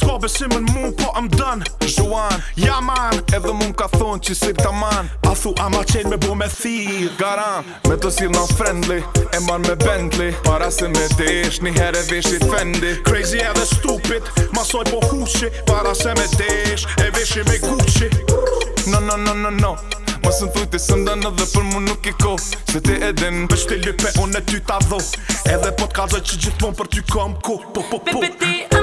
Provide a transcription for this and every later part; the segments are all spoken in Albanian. s'ka besimin mu po am dën Joan, ja man Edhe mu m'ka thonë që sirë ta man A thu ma qenë me bo me thirë Garan, me të silë non friendly E man me Bentley Para se me desh, një herë e vesh i fendi Crazy edhe stupid Masoj po huqi Para se me desh, e vesh i me guqi No, no, no, no, no së në thujti së ndën dhe për mu nuk i ko Se ti edin Pesh ti lype, unë e ty ta dho Edhe po t'kazoj që gjithmon për ty kom ko Po, po, po Bebe ti a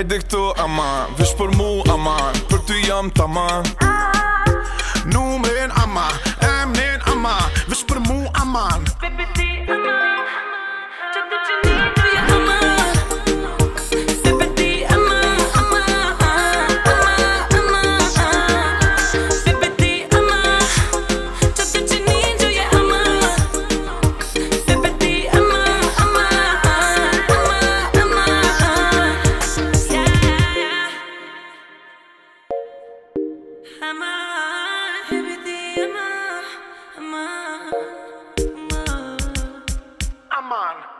Hajde këto ama, vesh për mu ama, për ty jam të ama Numen ama, emnen ama, vesh për mu ama Pepe ama Aman.